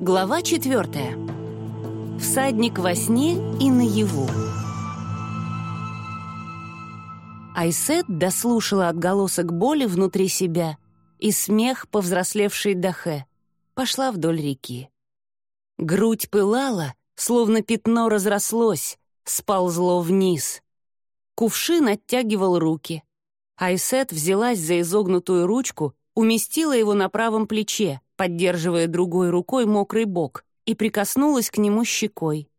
Глава четвертая. Всадник во сне и наяву. Айсет дослушала отголосок боли внутри себя и смех повзрослевшей Дахе. Пошла вдоль реки. Грудь пылала, словно пятно разрослось, сползло вниз. Кувшин оттягивал руки. Айсет взялась за изогнутую ручку, уместила его на правом плече, поддерживая другой рукой мокрый бок, и прикоснулась к нему щекой.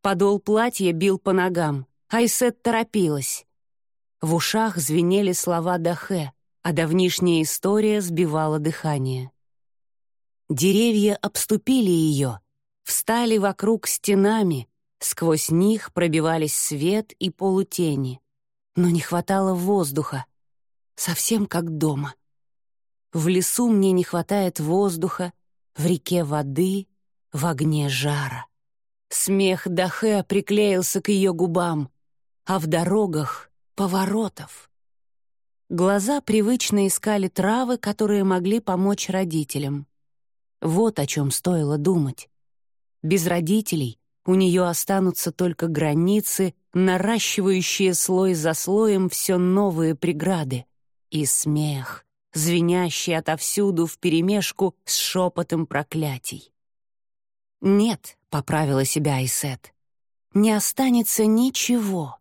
Подол платья бил по ногам, Айсет торопилась. В ушах звенели слова Дахе, а давнишняя история сбивала дыхание. Деревья обступили ее, встали вокруг стенами, сквозь них пробивались свет и полутени. Но не хватало воздуха, совсем как дома. В лесу мне не хватает воздуха, в реке воды, в огне жара. Смех Дахе приклеился к ее губам, а в дорогах — поворотов. Глаза привычно искали травы, которые могли помочь родителям. Вот о чем стоило думать. Без родителей у нее останутся только границы, наращивающие слой за слоем все новые преграды, и смех, звенящий отовсюду вперемешку с шепотом проклятий. «Нет», — поправила себя Айсет, — «не останется ничего.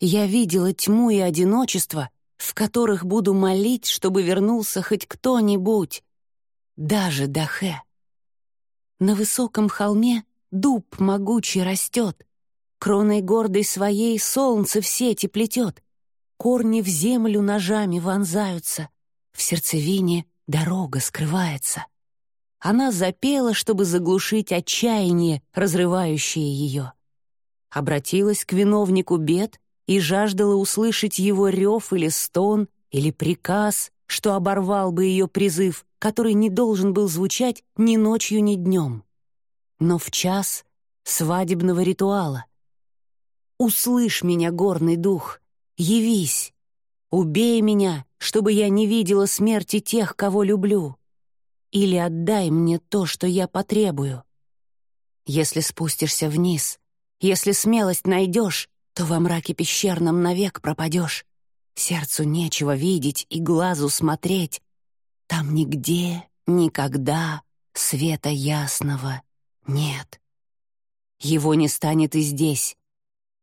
Я видела тьму и одиночество, в которых буду молить, чтобы вернулся хоть кто-нибудь, даже Дахе. На высоком холме дуб могучий растет, кроной гордой своей солнце в сети плетет, корни в землю ножами вонзаются, в сердцевине дорога скрывается. Она запела, чтобы заглушить отчаяние, разрывающее ее. Обратилась к виновнику бед и жаждала услышать его рев или стон, или приказ, что оборвал бы ее призыв, который не должен был звучать ни ночью, ни днем. Но в час свадебного ритуала. «Услышь меня, горный дух, явись, убей меня, чтобы я не видела смерти тех, кого люблю. Или отдай мне то, что я потребую. Если спустишься вниз, если смелость найдешь, то во мраке пещерном навек пропадешь. Сердцу нечего видеть и глазу смотреть. Там нигде, никогда света ясного нет. Его не станет и здесь.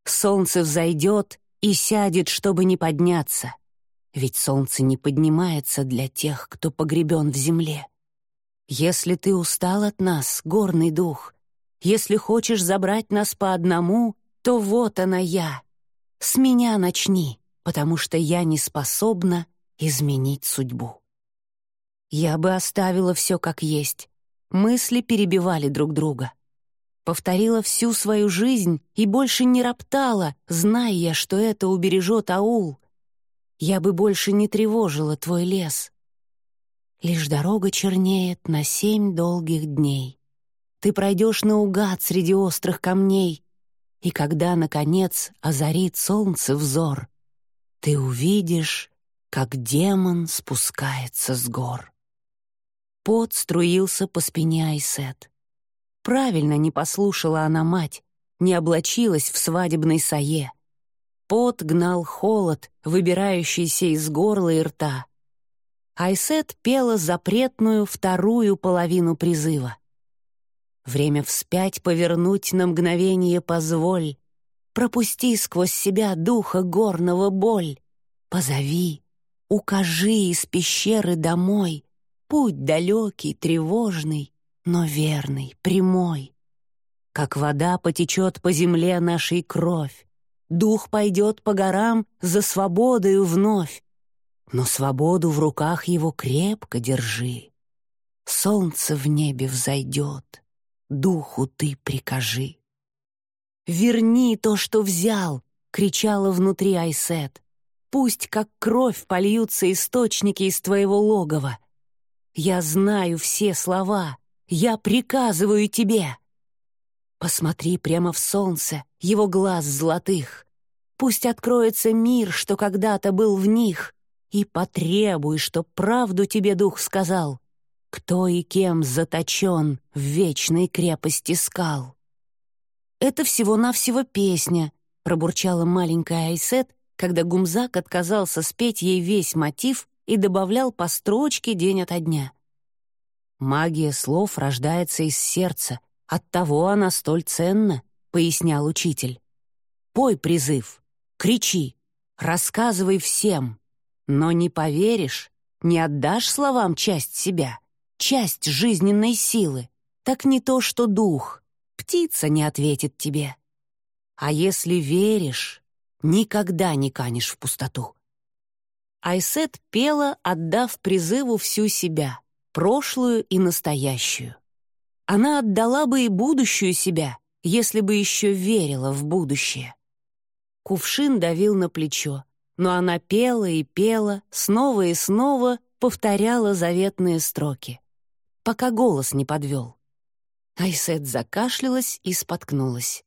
Солнце взойдет и сядет, чтобы не подняться. Ведь солнце не поднимается для тех, кто погребен в земле. Если ты устал от нас, горный дух, если хочешь забрать нас по одному, то вот она я. С меня начни, потому что я не способна изменить судьбу. Я бы оставила все как есть. Мысли перебивали друг друга. Повторила всю свою жизнь и больше не роптала, зная, что это убережет аул, я бы больше не тревожила твой лес. Лишь дорога чернеет на семь долгих дней. Ты пройдешь наугад среди острых камней, и когда, наконец, озарит солнце взор, ты увидишь, как демон спускается с гор. Пот струился по спине Айсет. Правильно не послушала она мать, не облачилась в свадебной сае. Пот гнал холод, выбирающийся из горла и рта. Айсет пела запретную вторую половину призыва. Время вспять повернуть на мгновение позволь, Пропусти сквозь себя духа горного боль, Позови, укажи из пещеры домой Путь далекий, тревожный, но верный, прямой. Как вода потечет по земле нашей кровь, Дух пойдет по горам за свободою вновь. Но свободу в руках его крепко держи. Солнце в небе взойдет, духу ты прикажи. «Верни то, что взял!» — кричала внутри Айсет. «Пусть, как кровь, польются источники из твоего логова. Я знаю все слова, я приказываю тебе!» Посмотри прямо в солнце, его глаз золотых. Пусть откроется мир, что когда-то был в них, и потребуй, что правду тебе дух сказал. кто и кем заточен в вечной крепости скал. «Это всего-навсего песня», — пробурчала маленькая Айсет, когда Гумзак отказался спеть ей весь мотив и добавлял по строчке день ото дня. «Магия слов рождается из сердца, оттого она столь ценна», — пояснял учитель. «Пой призыв, кричи, рассказывай всем, но не поверишь, не отдашь словам часть себя, часть жизненной силы, так не то что дух, птица не ответит тебе. А если веришь, никогда не канешь в пустоту». Айсет пела, отдав призыву всю себя — прошлую и настоящую. Она отдала бы и будущую себя, если бы еще верила в будущее. Кувшин давил на плечо, но она пела и пела, снова и снова повторяла заветные строки, пока голос не подвел. Айсет закашлялась и споткнулась.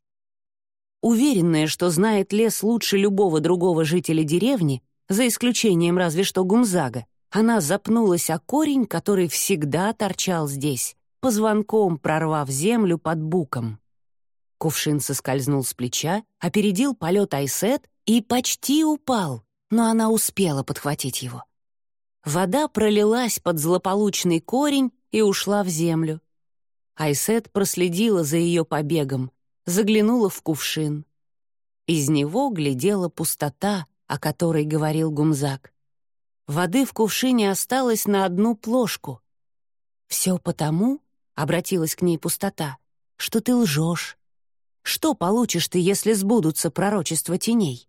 Уверенная, что знает лес лучше любого другого жителя деревни, за исключением разве что Гумзага, она запнулась о корень, который всегда торчал здесь, позвонком прорвав землю под буком. Кувшин соскользнул с плеча, опередил полет Айсет и почти упал, но она успела подхватить его. Вода пролилась под злополучный корень и ушла в землю. Айсет проследила за ее побегом, заглянула в кувшин. Из него глядела пустота, о которой говорил Гумзак. Воды в кувшине осталось на одну плошку. «Все потому», — обратилась к ней пустота, — «что ты лжешь. Что получишь ты, если сбудутся пророчества теней?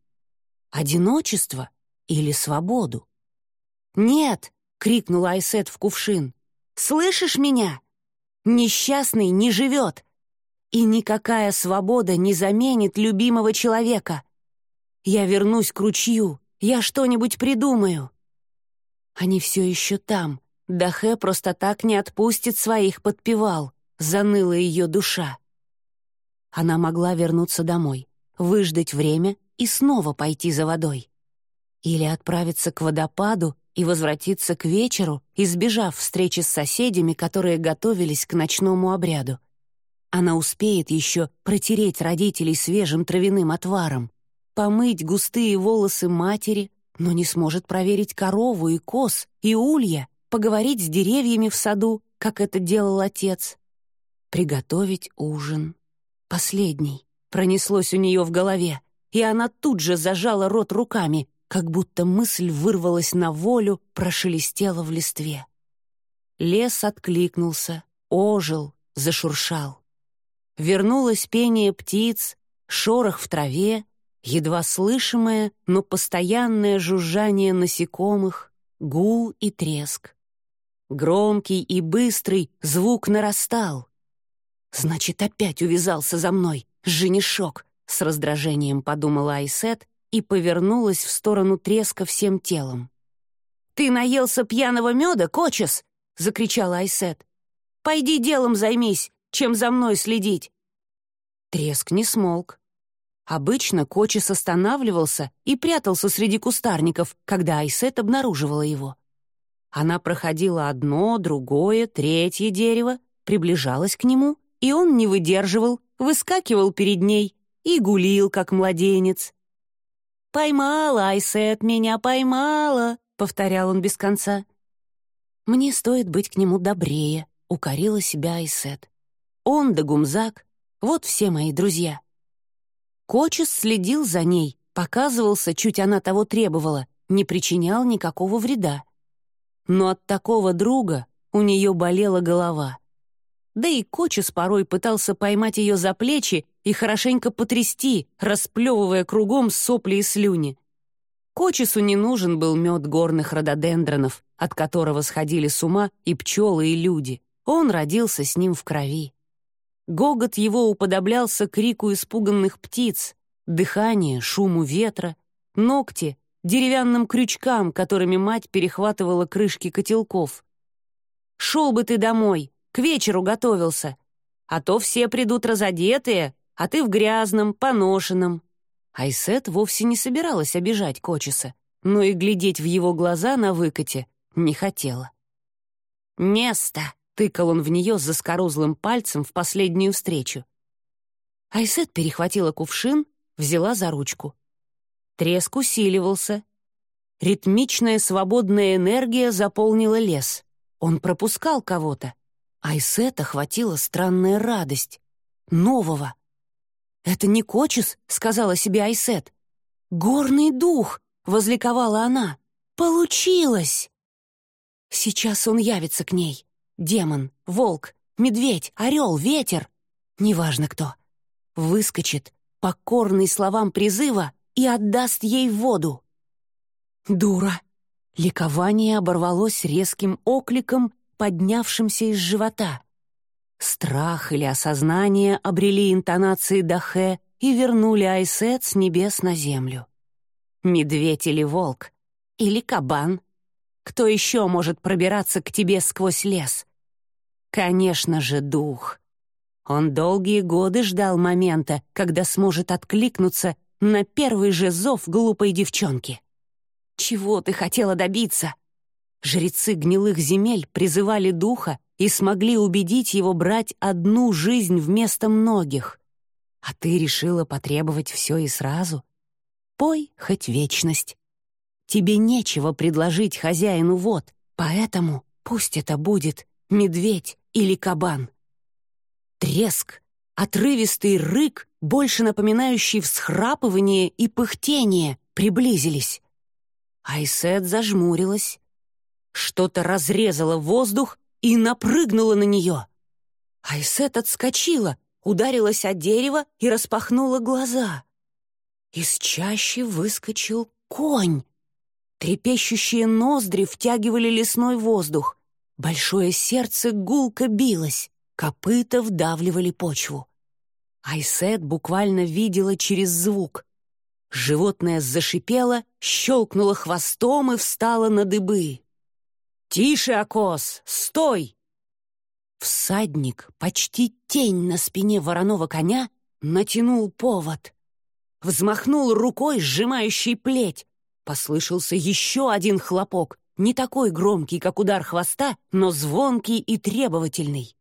Одиночество или свободу?» «Нет!» — крикнула Айсет в кувшин. «Слышишь меня? Несчастный не живет, и никакая свобода не заменит любимого человека. Я вернусь к ручью, я что-нибудь придумаю». Они все еще там. Дахе просто так не отпустит своих подпевал. Заныла ее душа. Она могла вернуться домой, выждать время и снова пойти за водой. Или отправиться к водопаду и возвратиться к вечеру, избежав встречи с соседями, которые готовились к ночному обряду. Она успеет еще протереть родителей свежим травяным отваром, помыть густые волосы матери, но не сможет проверить корову и коз, и улья, поговорить с деревьями в саду, как это делал отец. Приготовить ужин. Последний. Пронеслось у нее в голове, и она тут же зажала рот руками, как будто мысль вырвалась на волю, прошелестела в листве. Лес откликнулся, ожил, зашуршал. Вернулось пение птиц, шорох в траве, едва слышимое, но постоянное жужжание насекомых, гул и треск. Громкий и быстрый звук нарастал. «Значит, опять увязался за мной, женишок!» — с раздражением подумала Айсет и повернулась в сторону треска всем телом. «Ты наелся пьяного меда, Кочес?» — закричала Айсет. «Пойди делом займись, чем за мной следить!» Треск не смолк. Обычно Кочес останавливался и прятался среди кустарников, когда Айсет обнаруживала его. Она проходила одно, другое, третье дерево, приближалась к нему, и он не выдерживал, выскакивал перед ней и гулил, как младенец. «Поймала, Айсет, меня поймала!» — повторял он без конца. «Мне стоит быть к нему добрее», — укорила себя Айсет. «Он да Гумзак — вот все мои друзья». Кочес следил за ней, показывался, чуть она того требовала, не причинял никакого вреда. Но от такого друга у нее болела голова. Да и Кочес порой пытался поймать ее за плечи и хорошенько потрясти, расплевывая кругом сопли и слюни. Кочесу не нужен был мед горных рододендронов, от которого сходили с ума и пчелы, и люди. Он родился с ним в крови. Гогот его уподоблялся крику испуганных птиц, дыхание — шуму ветра, ногти — деревянным крючкам, которыми мать перехватывала крышки котелков. «Шел бы ты домой, к вечеру готовился, а то все придут разодетые, а ты в грязном, поношенном». Айсет вовсе не собиралась обижать Кочеса, но и глядеть в его глаза на выкате не хотела. Место!» — тыкал он в нее заскорузлым пальцем в последнюю встречу. Айсет перехватила кувшин, взяла за ручку. Треск усиливался. Ритмичная свободная энергия заполнила лес. Он пропускал кого-то. Айсет охватила странная радость. Нового. «Это не Кочес», — сказала себе Айсет. «Горный дух!» — возликовала она. «Получилось!» Сейчас он явится к ней. Демон, волк, медведь, орел, ветер. Неважно кто. Выскочит, покорный словам призыва, и отдаст ей воду. Дура. Ликование оборвалось резким окликом, поднявшимся из живота. Страх или осознание обрели интонации Дахе и вернули Айсет с небес на землю. Медведь или волк? Или кабан? Кто еще может пробираться к тебе сквозь лес? Конечно же, дух. Он долгие годы ждал момента, когда сможет откликнуться на первый же зов глупой девчонки. Чего ты хотела добиться? Жрецы гнилых земель призывали духа и смогли убедить его брать одну жизнь вместо многих. А ты решила потребовать все и сразу? Пой хоть вечность. Тебе нечего предложить хозяину вот, поэтому пусть это будет медведь или кабан. Треск, отрывистый рык, больше напоминающий всхрапывание и пыхтение, приблизились. Айсет зажмурилась. Что-то разрезало воздух и напрыгнуло на нее. Айсет отскочила, ударилась о дерево и распахнула глаза. Из чащи выскочил конь. Трепещущие ноздри втягивали лесной воздух. Большое сердце гулко билось, копыта вдавливали почву. Айсет буквально видела через звук. Животное зашипело, щелкнуло хвостом и встало на дыбы. «Тише, Акос! Стой!» Всадник, почти тень на спине вороного коня, натянул повод. Взмахнул рукой, сжимающей плеть, Послышался еще один хлопок, не такой громкий, как удар хвоста, но звонкий и требовательный.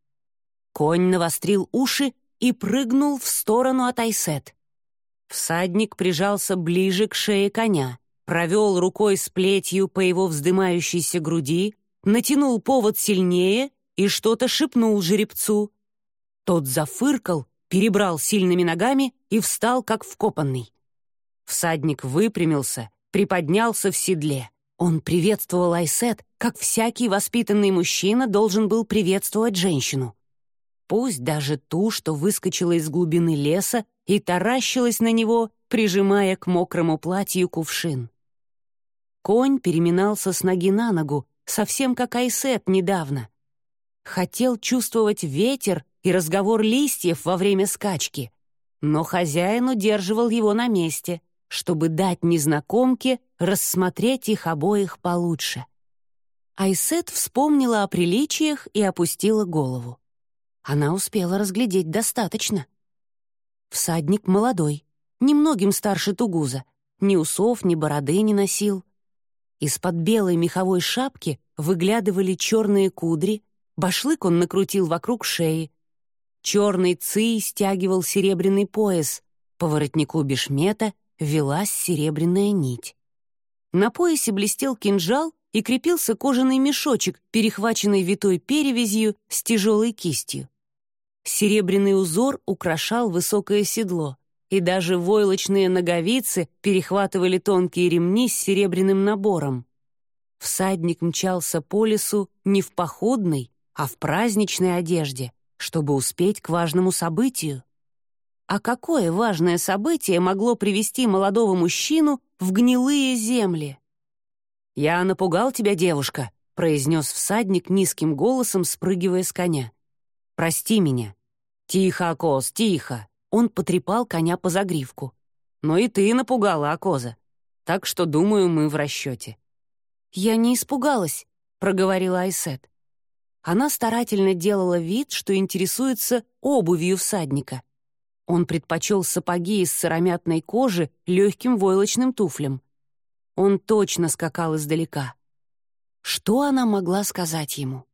Конь навострил уши и прыгнул в сторону от Айсет. Всадник прижался ближе к шее коня, провел рукой с плетью по его вздымающейся груди, натянул повод сильнее и что-то шепнул жеребцу. Тот зафыркал, перебрал сильными ногами и встал, как вкопанный. Всадник выпрямился приподнялся в седле. Он приветствовал Айсет, как всякий воспитанный мужчина должен был приветствовать женщину. Пусть даже ту, что выскочила из глубины леса и таращилась на него, прижимая к мокрому платью кувшин. Конь переминался с ноги на ногу, совсем как Айсет недавно. Хотел чувствовать ветер и разговор листьев во время скачки, но хозяин удерживал его на месте — чтобы дать незнакомке рассмотреть их обоих получше. Айсет вспомнила о приличиях и опустила голову. Она успела разглядеть достаточно. Всадник молодой, немногим старше Тугуза, ни усов, ни бороды не носил. Из-под белой меховой шапки выглядывали черные кудри, башлык он накрутил вокруг шеи. Черный ций стягивал серебряный пояс, по воротнику бешмета велась серебряная нить. На поясе блестел кинжал и крепился кожаный мешочек, перехваченный витой перевязью с тяжелой кистью. Серебряный узор украшал высокое седло, и даже войлочные ноговицы перехватывали тонкие ремни с серебряным набором. Всадник мчался по лесу не в походной, а в праздничной одежде, чтобы успеть к важному событию. А какое важное событие могло привести молодого мужчину в гнилые земли? «Я напугал тебя, девушка», — произнес всадник низким голосом, спрыгивая с коня. «Прости меня». «Тихо, Акоз, тихо!» Он потрепал коня по загривку. «Но и ты напугала, Акоза. Так что, думаю, мы в расчете». «Я не испугалась», — проговорила Айсет. Она старательно делала вид, что интересуется обувью всадника — он предпочел сапоги из сыромятной кожи легким войлочным туфлям. Он точно скакал издалека. Что она могла сказать ему?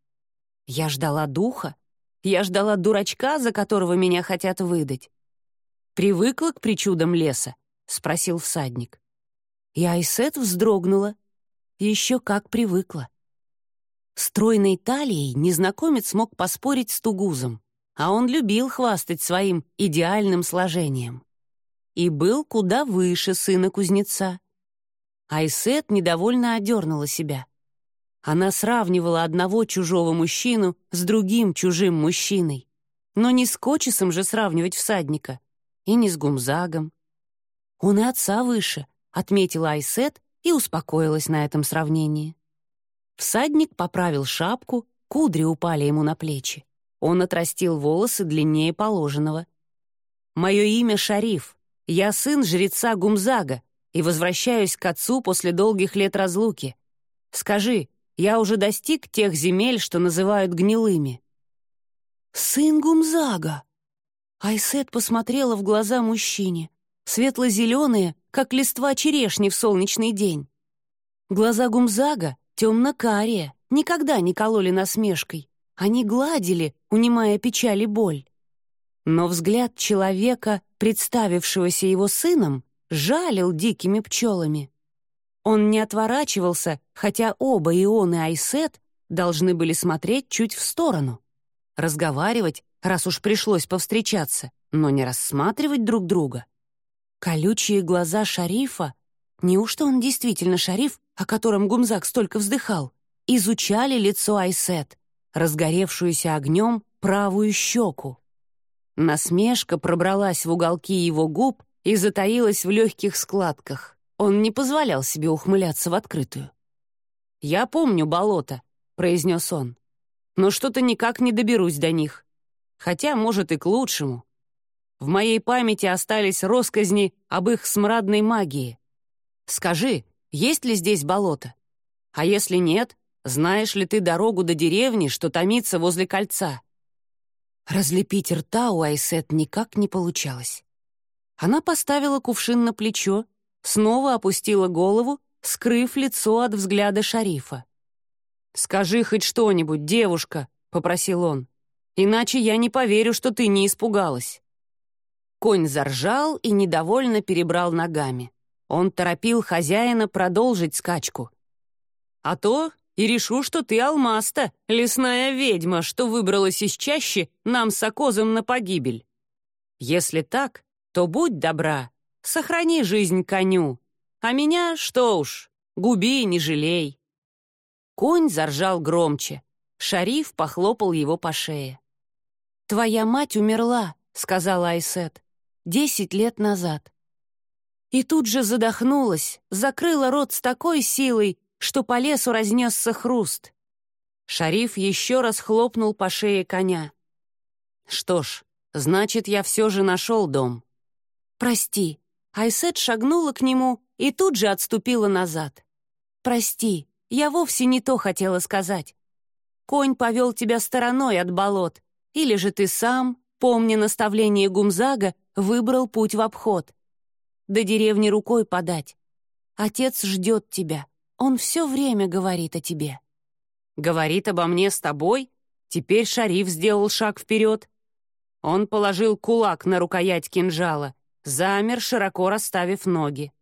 Я ждала духа. Я ждала дурачка, за которого меня хотят выдать. «Привыкла к причудам леса?» — спросил всадник. И Айсет вздрогнула. Еще как привыкла. Стройной талией незнакомец мог поспорить с Тугузом, а он любил хвастать своим идеальным сложением. И был куда выше сына кузнеца. Айсет недовольно одернула себя. Она сравнивала одного чужого мужчину с другим чужим мужчиной. Но не с Кочесом же сравнивать всадника, и не с Гумзагом. Он и отца выше, отметила Айсет и успокоилась на этом сравнении. Всадник поправил шапку, кудри упали ему на плечи. Он отрастил волосы длиннее положенного. «Мое имя Шариф. Я сын жреца Гумзага и возвращаюсь к отцу после долгих лет разлуки. Скажи, я уже достиг тех земель, что называют гнилыми?» «Сын Гумзага!» Айсет посмотрела в глаза мужчине, светло-зеленые, как листва черешни в солнечный день. Глаза Гумзага темно-карие, никогда не кололи насмешкой. Они гладили, унимая печаль и боль. Но взгляд человека, представившегося его сыном, жалил дикими пчелами. Он не отворачивался, хотя оба и он, и Айсет должны были смотреть чуть в сторону. Разговаривать, раз уж пришлось повстречаться, но не рассматривать друг друга. Колючие глаза шарифа, неужто он действительно шариф, о котором Гумзак столько вздыхал, изучали лицо Айсет, разгоревшуюся огнем правую щеку. Насмешка пробралась в уголки его губ и затаилась в легких складках. Он не позволял себе ухмыляться в открытую. «Я помню болото», — произнес он, «но что-то никак не доберусь до них. Хотя, может, и к лучшему. В моей памяти остались росказни об их смрадной магии. Скажи, есть ли здесь болото? А если нет, знаешь ли ты дорогу до деревни, что томится возле кольца?» Разлепить рта у Айсет никак не получалось. Она поставила кувшин на плечо, снова опустила голову, скрыв лицо от взгляда шарифа. «Скажи хоть что-нибудь, девушка», — попросил он, «иначе я не поверю, что ты не испугалась». Конь заржал и недовольно перебрал ногами. Он торопил хозяина продолжить скачку. «А то и решу, что ты алмаста, лесная ведьма, что выбралась из чащи нам с окозом на погибель. Если так, то будь добра, сохрани жизнь коню, а меня, что уж, губи и не жалей». Конь заржал громче. Шариф похлопал его по шее. «Твоя мать умерла», — сказала Айсет, — «десять лет назад». И тут же задохнулась, закрыла рот с такой силой, что по лесу разнесся хруст. Шариф еще раз хлопнул по шее коня. «Что ж, значит, я все же нашел дом. «Прости». Айсет шагнула к нему и тут же отступила назад. «Прости, я вовсе не то хотела сказать. Конь повел тебя стороной от болот, или же ты сам, помня наставление Гумзага, выбрал путь в обход. До деревни рукой подать. Отец ждет тебя. Он все время говорит о тебе». «Говорит обо мне с тобой?» Теперь шариф сделал шаг вперед. Он положил кулак на рукоять кинжала — замер, широко расставив ноги.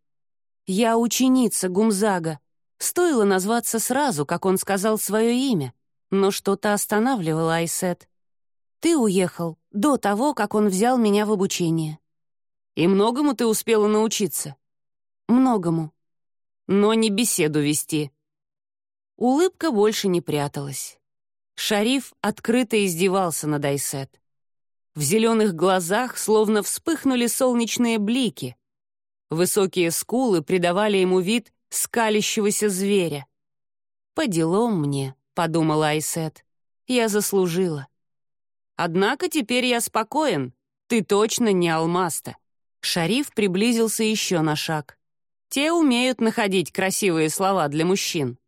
«Я ученица Гумзага. Стоило назваться сразу, как он сказал свое имя, но что-то останавливало Айсет. Ты уехал до того, как он взял меня в обучение. И многому ты успела научиться?» «Многому. Но не беседу вести». Улыбка больше не пряталась. Шариф открыто издевался над Айсет. В зеленых глазах словно вспыхнули солнечные блики. Высокие скулы придавали ему вид скалящегося зверя. «По делам мне», — подумала Айсет. «Я заслужила». «Однако теперь я спокоен. Ты точно не алмаста». Шариф приблизился еще на шаг. «Те умеют находить красивые слова для мужчин».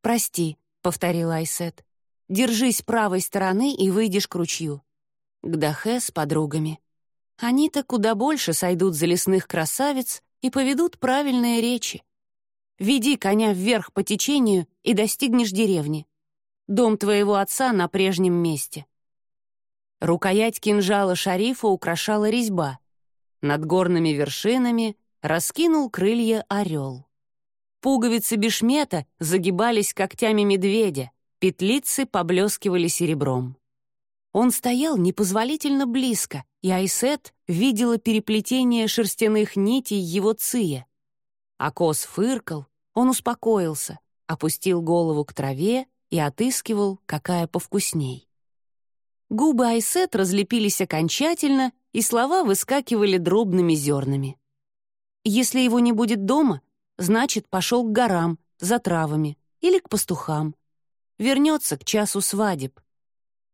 «Прости», — повторила Айсет. «Держись правой стороны и выйдешь к ручью к Дахе с подругами. Они-то куда больше сойдут за лесных красавиц и поведут правильные речи. Веди коня вверх по течению и достигнешь деревни. Дом твоего отца на прежнем месте». Рукоять кинжала шарифа украшала резьба. Над горными вершинами раскинул крылья орел. Пуговицы бешмета загибались когтями медведя, петлицы поблескивали серебром. Он стоял непозволительно близко, и Айсет видела переплетение шерстяных нитей его ция. Акос фыркал, он успокоился, опустил голову к траве и отыскивал, какая повкусней. Губы Айсет разлепились окончательно, и слова выскакивали дробными зернами. Если его не будет дома, значит, пошел к горам, за травами или к пастухам. Вернется к часу свадеб.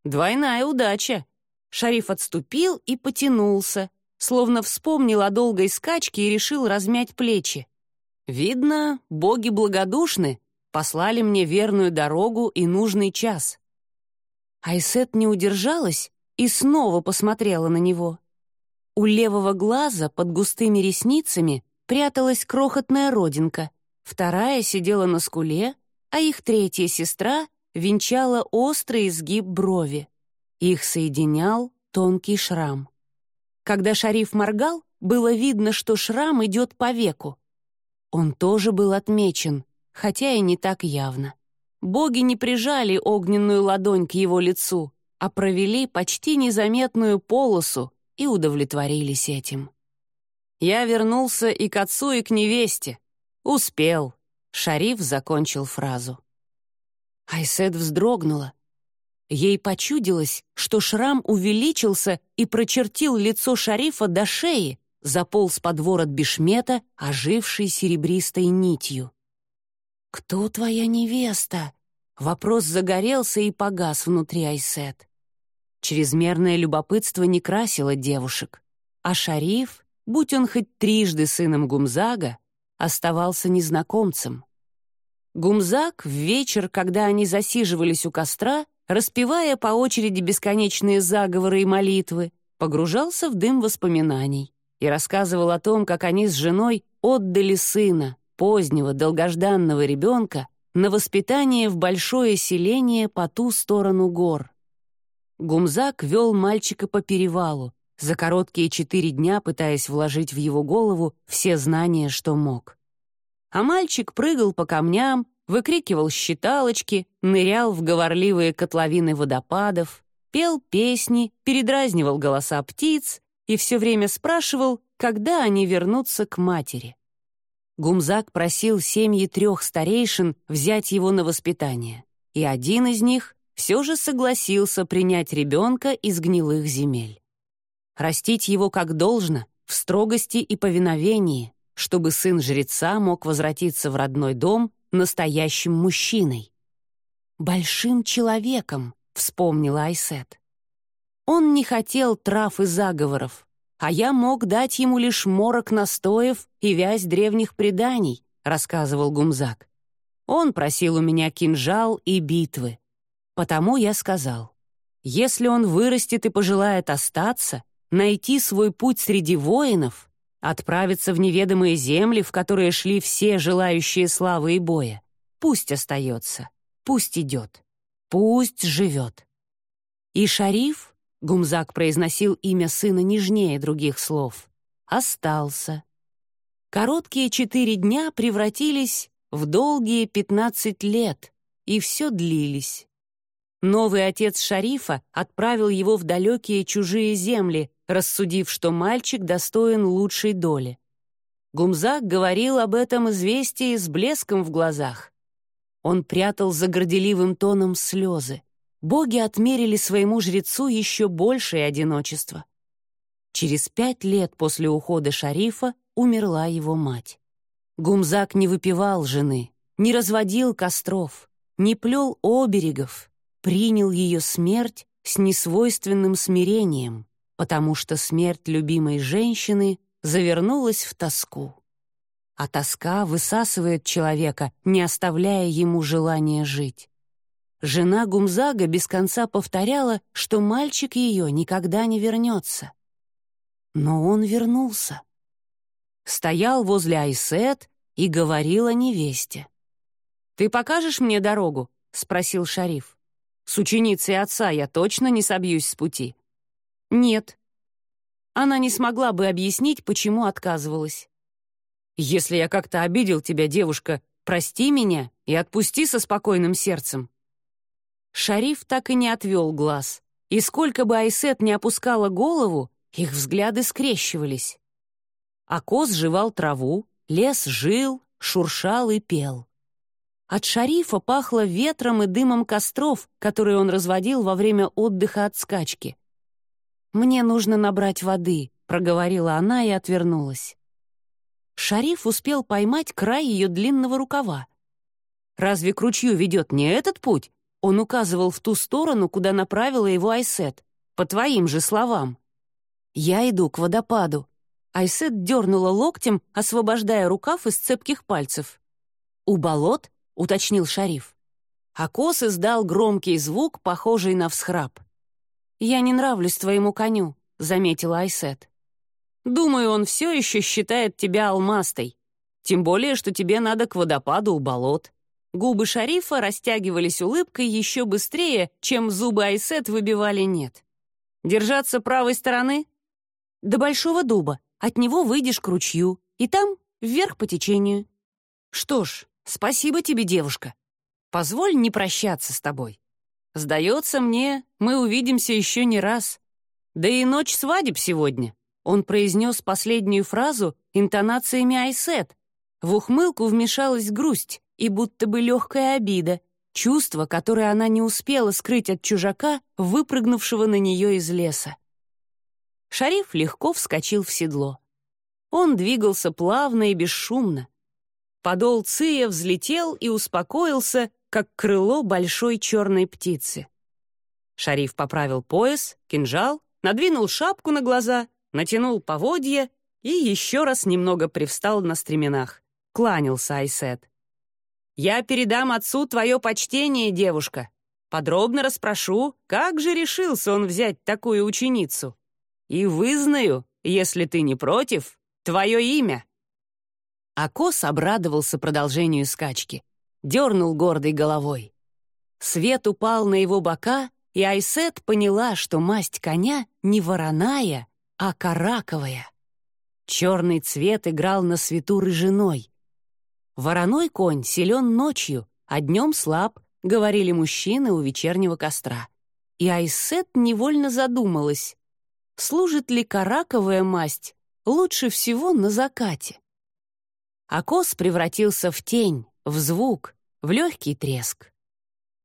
Двойная удача. Шариф отступил и потянулся, словно вспомнил о долгой скачке и решил размять плечи. Видно, боги благодушны, послали мне верную дорогу и нужный час. Айсет не удержалась и снова посмотрела на него. У левого глаза под густыми ресницами пряталась крохотная родинка, вторая сидела на скуле, а их третья сестра венчала острый изгиб брови. Их соединял тонкий шрам. Когда шариф моргал, было видно, что шрам идет по веку. Он тоже был отмечен, хотя и не так явно. Боги не прижали огненную ладонь к его лицу, а провели почти незаметную полосу и удовлетворились этим. Я вернулся и к отцу, и к невесте. Успел. Шариф закончил фразу. Айсет вздрогнула. Ей почудилось, что шрам увеличился и прочертил лицо шарифа до шеи, заполз под ворот бешмета, оживший серебристой нитью. «Кто твоя невеста?» Вопрос загорелся и погас внутри Айсет. Чрезмерное любопытство не красило девушек, а шариф, будь он хоть трижды сыном Гумзага, оставался незнакомцем. Гумзаг в вечер, когда они засиживались у костра, распевая по очереди бесконечные заговоры и молитвы, погружался в дым воспоминаний и рассказывал о том, как они с женой отдали сына, позднего, долгожданного ребенка, на воспитание в большое селение по ту сторону гор. Гумзак вел мальчика по перевалу, за короткие четыре дня пытаясь вложить в его голову все знания, что мог. А мальчик прыгал по камням, выкрикивал считалочки, нырял в говорливые котловины водопадов, пел песни, передразнивал голоса птиц и все время спрашивал, когда они вернутся к матери. Гумзак просил семьи трех старейшин взять его на воспитание, и один из них все же согласился принять ребенка из гнилых земель. Растить его как должно, в строгости и повиновении, чтобы сын жреца мог возвратиться в родной дом настоящим мужчиной. «Большим человеком», — вспомнила Айсет. Он не хотел трав и заговоров, а я мог дать ему лишь морок настоев и вязь древних преданий, рассказывал Гумзак. Он просил у меня кинжал и битвы. Потому я сказал, если он вырастет и пожелает остаться, найти свой путь среди воинов, отправиться в неведомые земли, в которые шли все желающие славы и боя, пусть остается, пусть идет, пусть живет. И шариф, Гумзак произносил имя сына нежнее других слов, остался. Короткие четыре дня превратились в долгие пятнадцать лет, и все длились. Новый отец шарифа отправил его в далекие чужие земли, рассудив, что мальчик достоин лучшей доли. Гумзак говорил об этом известии с блеском в глазах. Он прятал за горделивым тоном слезы. Боги отмерили своему жрецу еще большее одиночество. Через пять лет после ухода шарифа умерла его мать. Гумзак не выпивал жены, не разводил костров, не плел оберегов, принял ее смерть с несвойственным смирением, потому что смерть любимой женщины завернулась в тоску. А тоска высасывает человека, не оставляя ему желания жить. Жена Гумзага без конца повторяла, что мальчик ее никогда не вернется. Но он вернулся. Стоял возле Айсет и говорил о невесте. «Ты покажешь мне дорогу?» — спросил шариф. С ученицей отца я точно не собьюсь с пути». «Нет». Она не смогла бы объяснить, почему отказывалась. «Если я как-то обидел тебя, девушка, прости меня и отпусти со спокойным сердцем». Шариф так и не отвел глаз, и сколько бы Айсет не опускала голову, их взгляды скрещивались. Акос жевал траву, лес жил, шуршал и пел. От шарифа пахло ветром и дымом костров, которые он разводил во время отдыха от скачки. «Мне нужно набрать воды», — проговорила она и отвернулась. Шариф успел поймать край ее длинного рукава. «Разве к ручью ведет не этот путь?» Он указывал в ту сторону, куда направила его Айсет. «По твоим же словам». «Я иду к водопаду». Айсет дернула локтем, освобождая рукав из цепких пальцев. «У болот?» — уточнил шариф. Акос издал громкий звук, похожий на всхрап. «Я не нравлюсь твоему коню», — заметила Айсет. «Думаю, он все еще считает тебя алмастой. Тем более, что тебе надо к водопаду у болот». Губы шарифа растягивались улыбкой еще быстрее, чем зубы Айсет выбивали «нет». «Держаться правой стороны?» «До большого дуба. От него выйдешь к ручью. И там вверх по течению». «Что ж, спасибо тебе, девушка. Позволь не прощаться с тобой. Сдается мне, мы увидимся еще не раз. Да и ночь свадеб сегодня». Он произнес последнюю фразу интонациями Айсет. В ухмылку вмешалась грусть и будто бы легкая обида, чувство, которое она не успела скрыть от чужака, выпрыгнувшего на нее из леса. Шариф легко вскочил в седло. Он двигался плавно и бесшумно. Подол Ция взлетел и успокоился, как крыло большой черной птицы. Шариф поправил пояс, кинжал, надвинул шапку на глаза, натянул поводья и еще раз немного привстал на стременах. Кланялся Айсет. Я передам отцу твое почтение, девушка. Подробно расспрошу, как же решился он взять такую ученицу. И вызнаю, если ты не против, твое имя». Акос обрадовался продолжению скачки, дернул гордой головой. Свет упал на его бока, и Айсет поняла, что масть коня не вороная, а караковая. Черный цвет играл на свету рыжиной, Вороной конь силен ночью, а днем слаб, говорили мужчины у вечернего костра. И Айсет невольно задумалась, служит ли караковая масть лучше всего на закате. Акос превратился в тень, в звук, в легкий треск.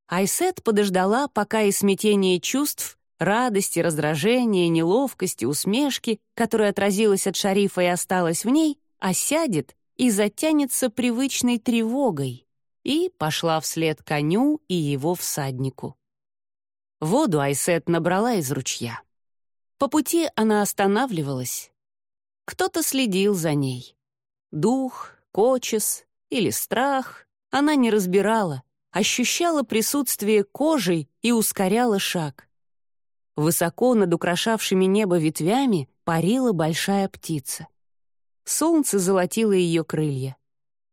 Айсет подождала, пока и смятение чувств, радости, раздражения, неловкости, усмешки, которая отразилась от шарифа и осталась в ней, осядет и затянется привычной тревогой, и пошла вслед коню и его всаднику. Воду Айсет набрала из ручья. По пути она останавливалась. Кто-то следил за ней. Дух, кочес или страх она не разбирала, ощущала присутствие кожей и ускоряла шаг. Высоко над украшавшими небо ветвями парила большая птица. Солнце золотило ее крылья.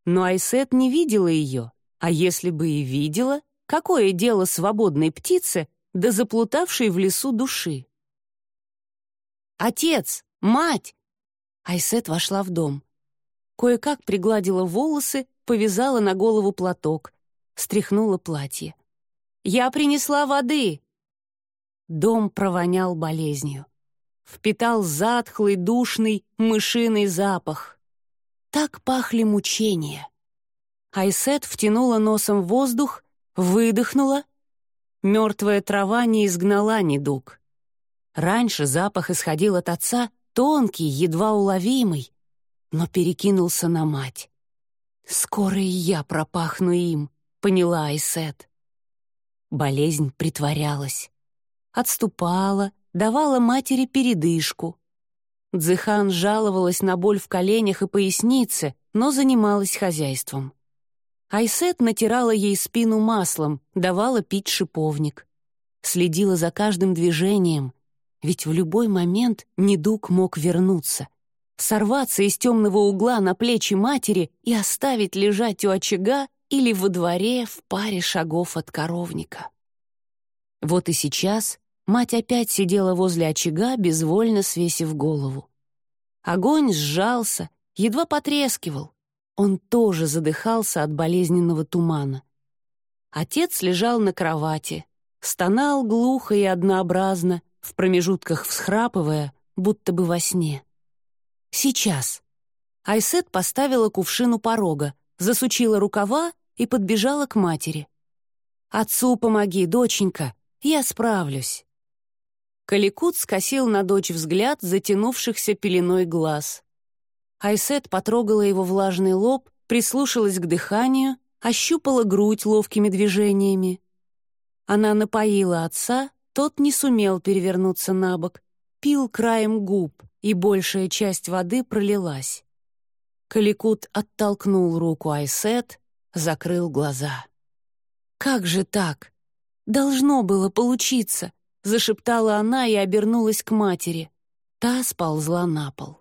Но Айсет не видела ее, а если бы и видела, какое дело свободной птице до заплутавшей в лесу души? «Отец! Мать!» Айсет вошла в дом. Кое-как пригладила волосы, повязала на голову платок, стряхнула платье. «Я принесла воды!» Дом провонял болезнью впитал затхлый, душный, мышиный запах. Так пахли мучения. Айсет втянула носом воздух, выдохнула. Мертвая трава не изгнала недуг. Раньше запах исходил от отца, тонкий, едва уловимый, но перекинулся на мать. «Скоро и я пропахну им», — поняла Айсет. Болезнь притворялась. Отступала, давала матери передышку. Дзыхан жаловалась на боль в коленях и пояснице, но занималась хозяйством. Айсет натирала ей спину маслом, давала пить шиповник. Следила за каждым движением, ведь в любой момент недуг мог вернуться, сорваться из темного угла на плечи матери и оставить лежать у очага или во дворе в паре шагов от коровника. Вот и сейчас мать опять сидела возле очага, безвольно свесив голову. Огонь сжался, едва потрескивал. Он тоже задыхался от болезненного тумана. Отец лежал на кровати, стонал глухо и однообразно, в промежутках всхрапывая, будто бы во сне. «Сейчас». Айсет поставила кувшин у порога, засучила рукава и подбежала к матери. «Отцу помоги, доченька, я справлюсь». Каликут скосил на дочь взгляд затянувшихся пеленой глаз. Айсет потрогала его влажный лоб, прислушалась к дыханию, ощупала грудь ловкими движениями. Она напоила отца, тот не сумел перевернуться на бок, пил краем губ, и большая часть воды пролилась. Каликут оттолкнул руку Айсет, закрыл глаза. «Как же так? Должно было получиться!» — зашептала она и обернулась к матери. Та сползла на пол.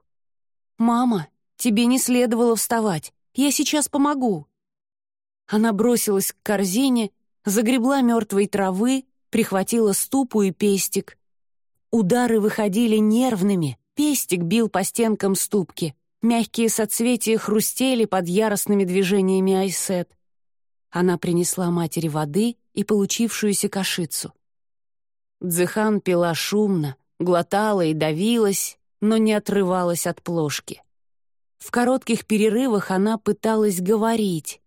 «Мама, тебе не следовало вставать. Я сейчас помогу». Она бросилась к корзине, загребла мертвой травы, прихватила ступу и пестик. Удары выходили нервными, пестик бил по стенкам ступки, мягкие соцветия хрустели под яростными движениями Айсет. Она принесла матери воды и получившуюся кашицу. Дзыхан пила шумно, глотала и давилась, но не отрывалась от плошки. В коротких перерывах она пыталась говорить.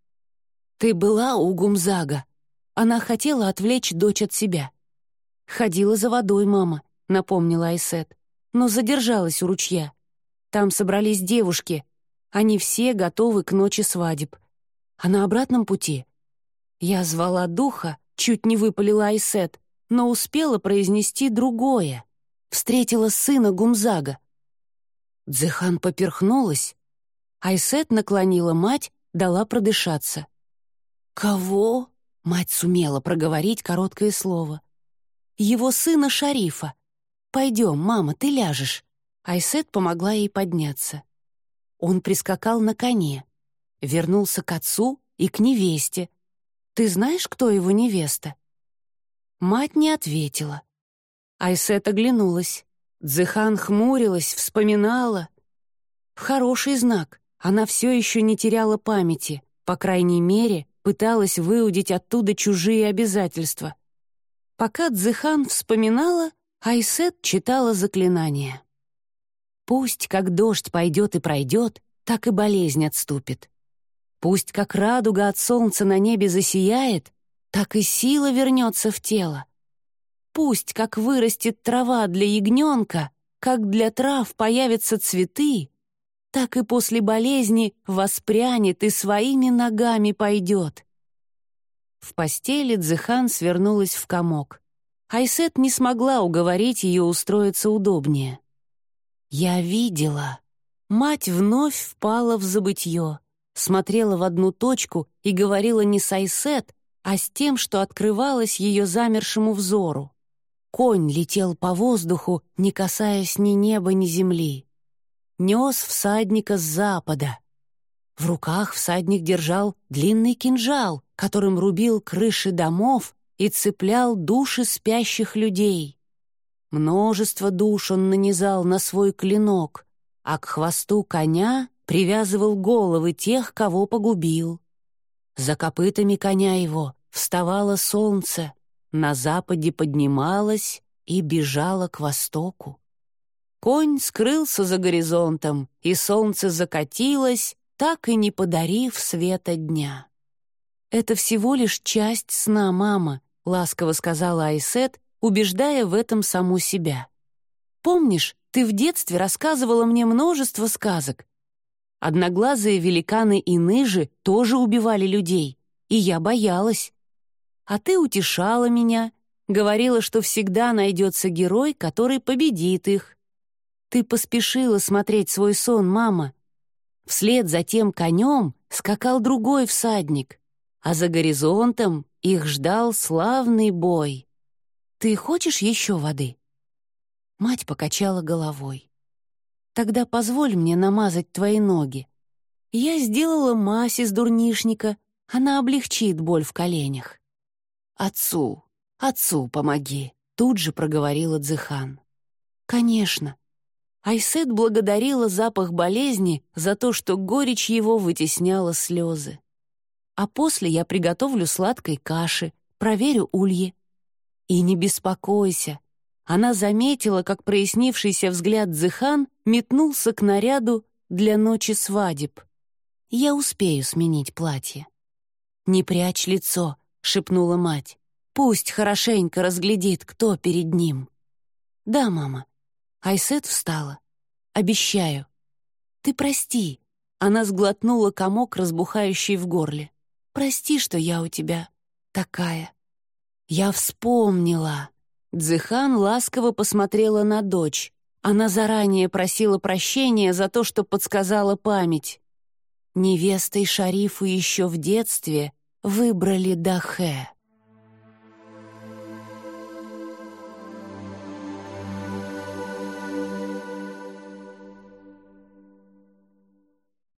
«Ты была у Гумзага?» Она хотела отвлечь дочь от себя. «Ходила за водой, мама», — напомнила Айсет, но задержалась у ручья. Там собрались девушки. Они все готовы к ночи свадеб. А на обратном пути я звала духа, чуть не выпалила Айсет, но успела произнести другое. Встретила сына Гумзага. Дзехан поперхнулась. Айсет наклонила мать, дала продышаться. «Кого?» — мать сумела проговорить короткое слово. «Его сына Шарифа. Пойдем, мама, ты ляжешь». Айсет помогла ей подняться. Он прискакал на коне, вернулся к отцу и к невесте. «Ты знаешь, кто его невеста?» Мать не ответила. Айсет оглянулась. Дзыхан хмурилась, вспоминала. Хороший знак. Она все еще не теряла памяти, по крайней мере, пыталась выудить оттуда чужие обязательства. Пока Дзыхан вспоминала, Айсет читала заклинание. «Пусть, как дождь пойдет и пройдет, так и болезнь отступит. Пусть, как радуга от солнца на небе засияет, так и сила вернется в тело. Пусть, как вырастет трава для ягненка, как для трав появятся цветы, так и после болезни воспрянет и своими ногами пойдет. В постели Дзыхан свернулась в комок. Айсет не смогла уговорить ее устроиться удобнее. «Я видела». Мать вновь впала в забытье, смотрела в одну точку и говорила не с Айсет, а с тем, что открывалось ее замершему взору. Конь летел по воздуху, не касаясь ни неба, ни земли. Нес всадника с запада. В руках всадник держал длинный кинжал, которым рубил крыши домов и цеплял души спящих людей. Множество душ он нанизал на свой клинок, а к хвосту коня привязывал головы тех, кого погубил. За копытами коня его вставало солнце, на западе поднималась и бежала к востоку. Конь скрылся за горизонтом, и солнце закатилось, так и не подарив света дня. «Это всего лишь часть сна, мама», — ласково сказала Айсет, убеждая в этом саму себя. «Помнишь, ты в детстве рассказывала мне множество сказок. Одноглазые великаны и ныжи тоже убивали людей, и я боялась. А ты утешала меня, говорила, что всегда найдется герой, который победит их. Ты поспешила смотреть свой сон, мама. Вслед за тем конем скакал другой всадник, а за горизонтом их ждал славный бой. Ты хочешь еще воды?» Мать покачала головой. «Тогда позволь мне намазать твои ноги. Я сделала мазь из дурнишника, она облегчит боль в коленях. Отцу. «Отцу помоги», — тут же проговорила Дзыхан. «Конечно». Айсет благодарила запах болезни за то, что горечь его вытесняла слезы. А после я приготовлю сладкой каши, проверю ульи. И не беспокойся. Она заметила, как прояснившийся взгляд Дзыхан метнулся к наряду для ночи свадеб. Я успею сменить платье. «Не прячь лицо», — шепнула мать. «Пусть хорошенько разглядит, кто перед ним». «Да, мама». Айсет встала. «Обещаю». «Ты прости». Она сглотнула комок, разбухающий в горле. «Прости, что я у тебя такая». «Я вспомнила». Дзыхан ласково посмотрела на дочь. Она заранее просила прощения за то, что подсказала память. Невестой шарифу еще в детстве выбрали Дахе.